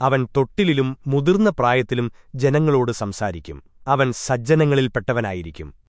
അവൻ തൊട്ടിലിലും മുതിർന്ന പ്രായത്തിലും ജനങ്ങളോട് സംസാരിക്കും. അവൻ സജ്ജനങ്ങളിൽപ്പെട്ടവനായിരിക്കും.